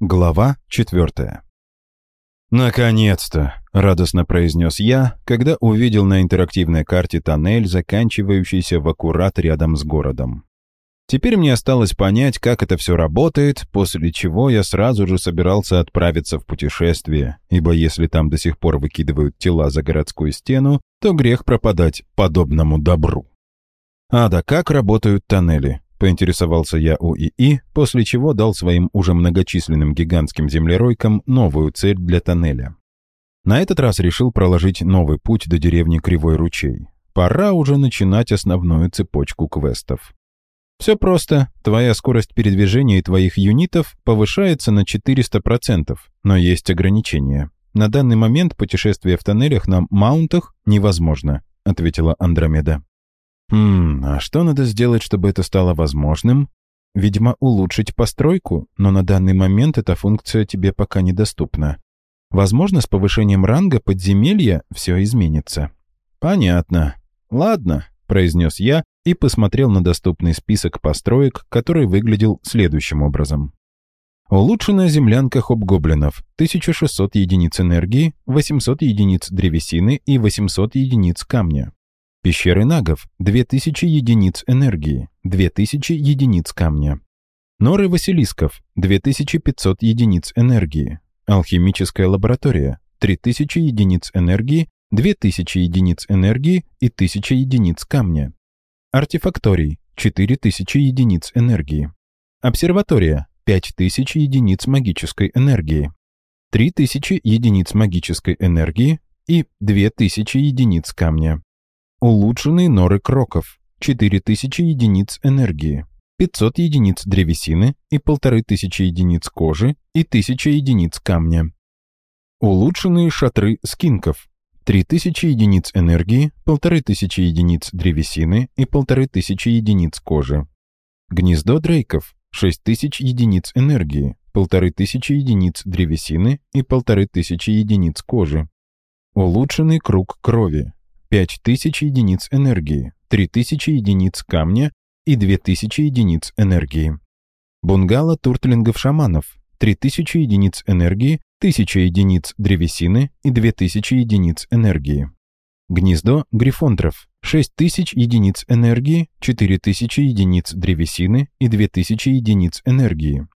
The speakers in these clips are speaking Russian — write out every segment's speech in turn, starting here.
Глава четвертая. «Наконец-то!» — радостно произнес я, когда увидел на интерактивной карте тоннель, заканчивающийся в аккурат рядом с городом. Теперь мне осталось понять, как это все работает, после чего я сразу же собирался отправиться в путешествие, ибо если там до сих пор выкидывают тела за городскую стену, то грех пропадать подобному добру. А да как работают тоннели? Поинтересовался я у ИИ, после чего дал своим уже многочисленным гигантским землеройкам новую цель для тоннеля. На этот раз решил проложить новый путь до деревни Кривой ручей. Пора уже начинать основную цепочку квестов. Все просто. Твоя скорость передвижения твоих юнитов повышается на 400%, но есть ограничения. На данный момент путешествие в тоннелях на маунтах невозможно, ответила Андромеда. Хм, а что надо сделать, чтобы это стало возможным? Видимо, улучшить постройку, но на данный момент эта функция тебе пока недоступна. Возможно, с повышением ранга подземелья все изменится. Понятно. Ладно, произнес я и посмотрел на доступный список построек, который выглядел следующим образом. Улучшенная землянка хоб-гоблинов, 1600 единиц энергии, 800 единиц древесины и 800 единиц камня. Пещеры нагов – 2000 единиц энергии, 2000 единиц камня. Норы Василисков – 2500 единиц энергии. Алхимическая лаборатория – 3000 единиц энергии, 2000 единиц энергии и 1000 единиц камня. Артефакторий – 4000 единиц энергии. Обсерватория – 5000 единиц магической энергии. 3000 единиц магической энергии и 2000 единиц камня. Улучшенные норы кроков. 4000 единиц энергии. 500 единиц древесины и 1500 единиц кожи и 1000 единиц камня. Улучшенные шатры скинков. 3000 единиц энергии, 1500 единиц древесины и 1500 единиц кожи. Гнездо дрейков. 6000 единиц энергии, 1500 единиц древесины и 1500 единиц кожи. Улучшенный круг крови. 5000 единиц энергии, 3000 единиц камня и 2000 единиц энергии. Бунгало туртлингов-шаманов, 3000 единиц энергии, 1000 единиц древесины и 2000 единиц энергии. Гнездо грифонтров, 6000 единиц энергии, 4000 единиц древесины и 2000 единиц энергии.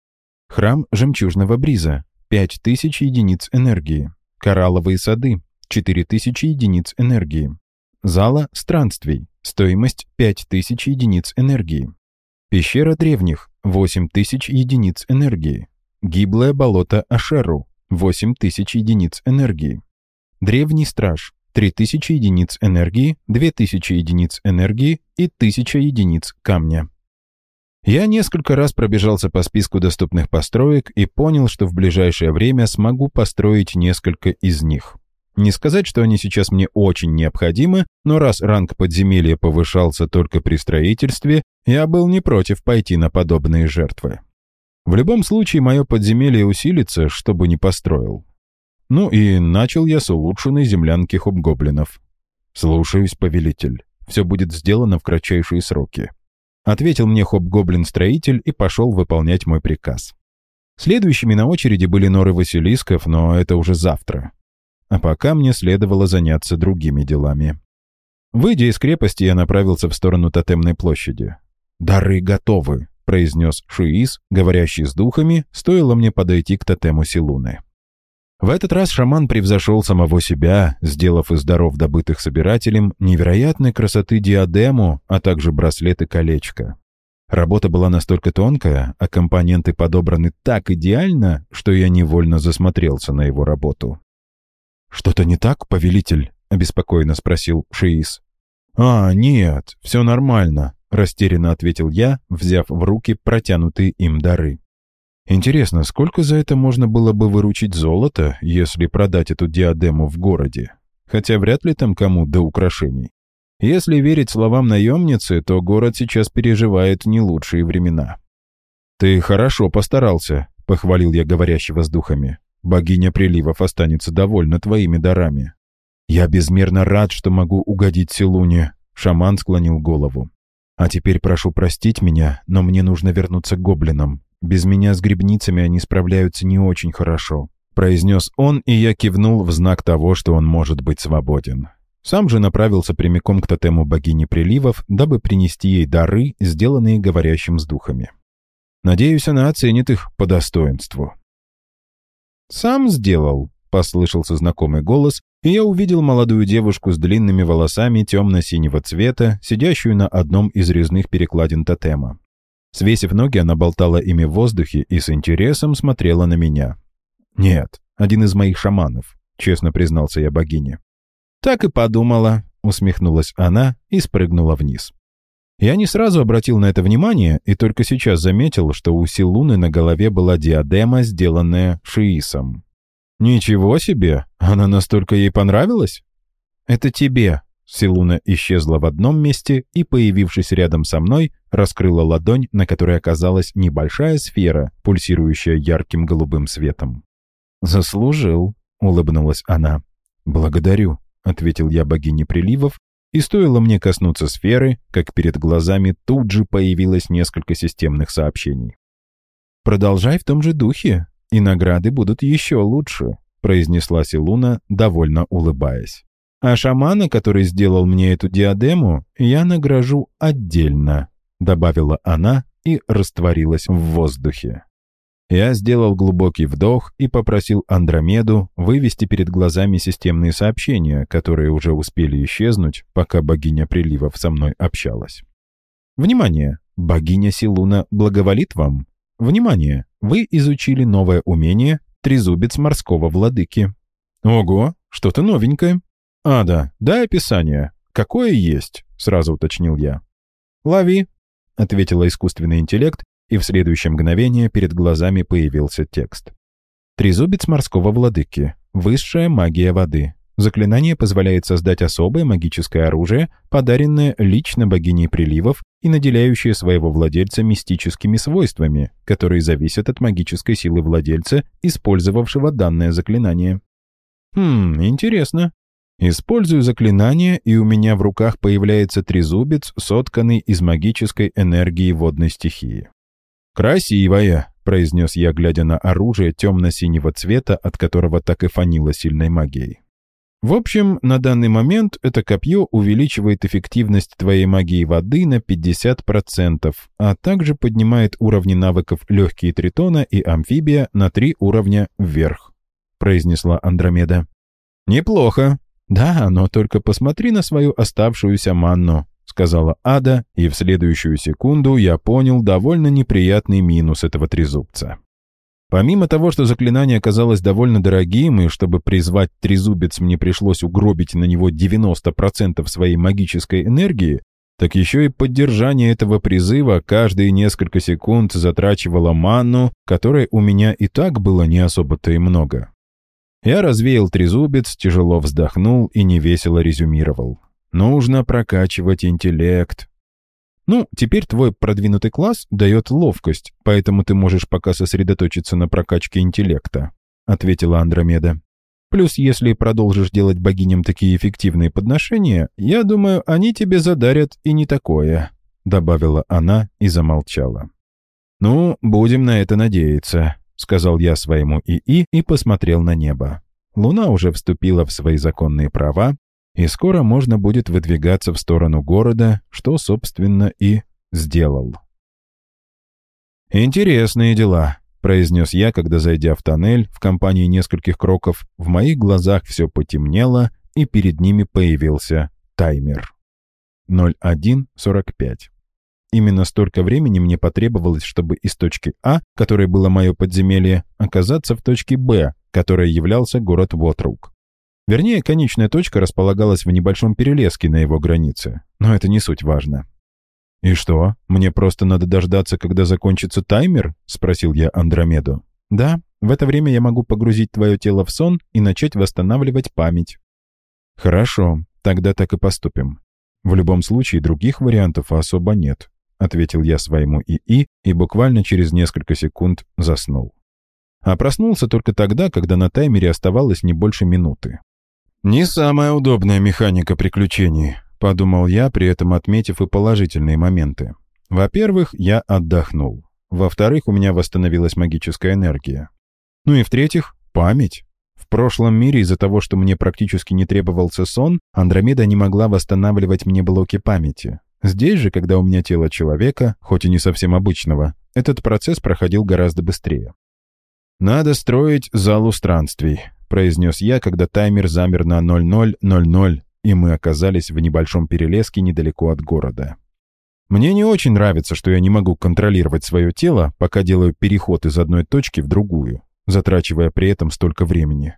Храм жемчужного бриза, 5000 единиц энергии. Коралловые сады, 4000 единиц энергии. Зала странствий. Стоимость 5000 единиц энергии. Пещера древних. 8000 единиц энергии. Гиблое болото Ашеру. 8000 единиц энергии. Древний страж. 3000 единиц энергии, 2000 единиц энергии и 1000 единиц камня. Я несколько раз пробежался по списку доступных построек и понял, что в ближайшее время смогу построить несколько из них. Не сказать, что они сейчас мне очень необходимы, но раз ранг подземелья повышался только при строительстве, я был не против пойти на подобные жертвы. В любом случае, мое подземелье усилится, чтобы не построил. Ну и начал я с улучшенной землянки хобгоблинов. «Слушаюсь, повелитель. Все будет сделано в кратчайшие сроки», — ответил мне хобгоблин-строитель и пошел выполнять мой приказ. Следующими на очереди были норы Василисков, но это уже завтра а пока мне следовало заняться другими делами. Выйдя из крепости, я направился в сторону тотемной площади. «Дары готовы», — произнес Шиис, говорящий с духами, стоило мне подойти к тотему Силуны. В этот раз шаман превзошел самого себя, сделав из даров, добытых собирателем, невероятной красоты диадему, а также браслет и колечко. Работа была настолько тонкая, а компоненты подобраны так идеально, что я невольно засмотрелся на его работу. «Что-то не так, повелитель?» — обеспокоенно спросил Шиис. «А, нет, все нормально», — растерянно ответил я, взяв в руки протянутые им дары. «Интересно, сколько за это можно было бы выручить золото, если продать эту диадему в городе? Хотя вряд ли там кому до украшений. Если верить словам наемницы, то город сейчас переживает не лучшие времена». «Ты хорошо постарался», — похвалил я говорящего с духами. Богиня приливов останется довольна твоими дарами. Я безмерно рад, что могу угодить Силуне. Шаман склонил голову. А теперь прошу простить меня, но мне нужно вернуться к гоблинам. Без меня с грибницами они справляются не очень хорошо», произнес он, и я кивнул в знак того, что он может быть свободен. Сам же направился прямиком к тотему богини приливов, дабы принести ей дары, сделанные говорящим с духами. Надеюсь, она оценит их по достоинству. «Сам сделал», — послышался знакомый голос, и я увидел молодую девушку с длинными волосами темно-синего цвета, сидящую на одном из резных перекладин тотема. Свесив ноги, она болтала ими в воздухе и с интересом смотрела на меня. «Нет, один из моих шаманов», — честно признался я богине. «Так и подумала», — усмехнулась она и спрыгнула вниз. Я не сразу обратил на это внимание и только сейчас заметил, что у Силуны на голове была диадема, сделанная шиисом. «Ничего себе! Она настолько ей понравилась?» «Это тебе!» Силуна исчезла в одном месте и, появившись рядом со мной, раскрыла ладонь, на которой оказалась небольшая сфера, пульсирующая ярким голубым светом. «Заслужил», — улыбнулась она. «Благодарю», — ответил я богине приливов и стоило мне коснуться сферы, как перед глазами тут же появилось несколько системных сообщений. «Продолжай в том же духе, и награды будут еще лучше», произнесла Силуна, довольно улыбаясь. «А шамана, который сделал мне эту диадему, я награжу отдельно», добавила она и растворилась в воздухе. Я сделал глубокий вдох и попросил Андромеду вывести перед глазами системные сообщения, которые уже успели исчезнуть, пока богиня приливов со мной общалась. Внимание! Богиня Силуна благоволит вам. Внимание! Вы изучили новое умение «Трезубец морского владыки». Ого, что-то новенькое. А, да, дай описание. Какое есть, сразу уточнил я. Лови, ответила искусственный интеллект и в следующее мгновение перед глазами появился текст. «Трезубец морского владыки. Высшая магия воды. Заклинание позволяет создать особое магическое оружие, подаренное лично богиней приливов и наделяющее своего владельца мистическими свойствами, которые зависят от магической силы владельца, использовавшего данное заклинание. Хм, интересно. Использую заклинание, и у меня в руках появляется трезубец, сотканный из магической энергии водной стихии. «Красивая», — произнес я, глядя на оружие темно-синего цвета, от которого так и фанило сильной магией. В общем, на данный момент это копье увеличивает эффективность твоей магии воды на 50%, а также поднимает уровни навыков легкие тритона и амфибия на 3 уровня вверх», — произнесла Андромеда. «Неплохо. Да, но только посмотри на свою оставшуюся манну сказала Ада, и в следующую секунду я понял довольно неприятный минус этого трезубца. Помимо того, что заклинание оказалось довольно дорогим, и чтобы призвать трезубец мне пришлось угробить на него 90% своей магической энергии, так еще и поддержание этого призыва каждые несколько секунд затрачивало манну, которой у меня и так было не особо-то и много. Я развеял трезубец, тяжело вздохнул и невесело резюмировал. Нужно прокачивать интеллект. Ну, теперь твой продвинутый класс дает ловкость, поэтому ты можешь пока сосредоточиться на прокачке интеллекта», — ответила Андромеда. «Плюс, если продолжишь делать богиням такие эффективные подношения, я думаю, они тебе задарят и не такое», — добавила она и замолчала. «Ну, будем на это надеяться», — сказал я своему ИИ и посмотрел на небо. Луна уже вступила в свои законные права, и скоро можно будет выдвигаться в сторону города, что, собственно, и сделал. «Интересные дела», — произнес я, когда, зайдя в тоннель, в компании нескольких кроков, в моих глазах все потемнело, и перед ними появился таймер. 01.45. Именно столько времени мне потребовалось, чтобы из точки А, которой было мое подземелье, оказаться в точке Б, которой являлся город Вотрук. Вернее, конечная точка располагалась в небольшом перелеске на его границе, но это не суть важно. «И что, мне просто надо дождаться, когда закончится таймер?» — спросил я Андромеду. «Да, в это время я могу погрузить твое тело в сон и начать восстанавливать память». «Хорошо, тогда так и поступим. В любом случае других вариантов особо нет», — ответил я своему ИИ и буквально через несколько секунд заснул. А проснулся только тогда, когда на таймере оставалось не больше минуты. «Не самая удобная механика приключений», — подумал я, при этом отметив и положительные моменты. Во-первых, я отдохнул. Во-вторых, у меня восстановилась магическая энергия. Ну и в-третьих, память. В прошлом мире из-за того, что мне практически не требовался сон, Андромеда не могла восстанавливать мне блоки памяти. Здесь же, когда у меня тело человека, хоть и не совсем обычного, этот процесс проходил гораздо быстрее. «Надо строить залу странствий», — произнес я, когда таймер замер на 0000, и мы оказались в небольшом перелеске недалеко от города. Мне не очень нравится, что я не могу контролировать свое тело, пока делаю переход из одной точки в другую, затрачивая при этом столько времени.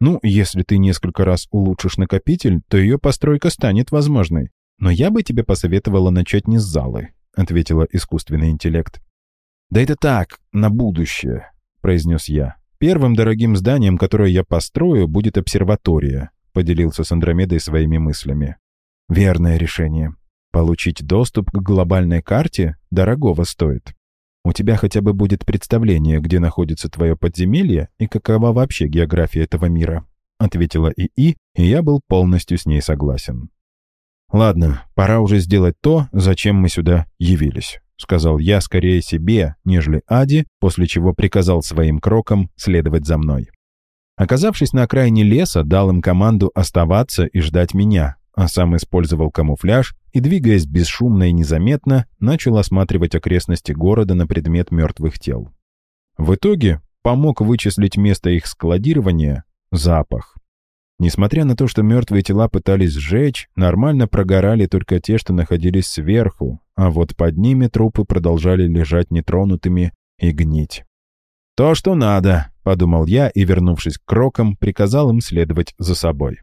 Ну, если ты несколько раз улучшишь накопитель, то ее постройка станет возможной. Но я бы тебе посоветовала начать не с залы, ответила искусственный интеллект. Да это так, на будущее, произнес я. Первым дорогим зданием, которое я построю, будет обсерватория, поделился с Андромедой своими мыслями. Верное решение. Получить доступ к глобальной карте дорогого стоит. У тебя хотя бы будет представление, где находится твое подземелье и какова вообще география этого мира», — ответила ИИ, и я был полностью с ней согласен. «Ладно, пора уже сделать то, зачем мы сюда явились», — сказал я скорее себе, нежели Аде, после чего приказал своим крокам следовать за мной. Оказавшись на окраине леса, дал им команду оставаться и ждать меня, а сам использовал камуфляж и, двигаясь бесшумно и незаметно, начал осматривать окрестности города на предмет мертвых тел. В итоге помог вычислить место их складирования – запах. Несмотря на то, что мертвые тела пытались сжечь, нормально прогорали только те, что находились сверху, а вот под ними трупы продолжали лежать нетронутыми и гнить. «То, что надо», — подумал я и, вернувшись к крокам, приказал им следовать за собой.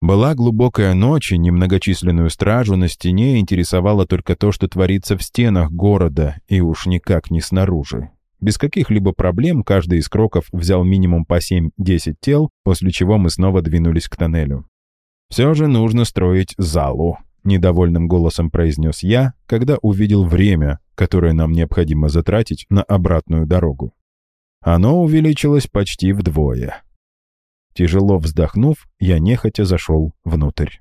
Была глубокая ночь, и немногочисленную стражу на стене интересовало только то, что творится в стенах города, и уж никак не снаружи. Без каких-либо проблем каждый из кроков взял минимум по 7-10 тел, после чего мы снова двинулись к тоннелю. «Все же нужно строить залу», — недовольным голосом произнес я, когда увидел время, которое нам необходимо затратить на обратную дорогу. Оно увеличилось почти вдвое. Тяжело вздохнув, я нехотя зашел внутрь.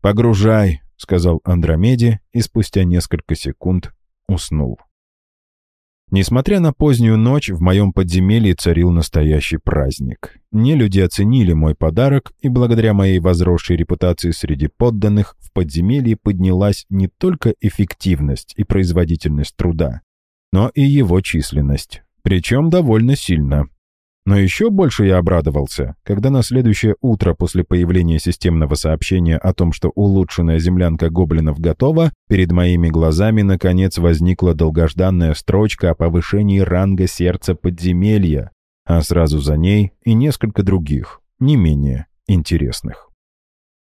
«Погружай», — сказал Андромеде, и спустя несколько секунд уснул. Несмотря на позднюю ночь, в моем подземелье царил настоящий праздник. Не люди оценили мой подарок, и благодаря моей возросшей репутации среди подданных в подземелье поднялась не только эффективность и производительность труда, но и его численность, причем довольно сильно. Но еще больше я обрадовался, когда на следующее утро после появления системного сообщения о том, что улучшенная землянка гоблинов готова, перед моими глазами наконец возникла долгожданная строчка о повышении ранга сердца подземелья, а сразу за ней и несколько других, не менее интересных.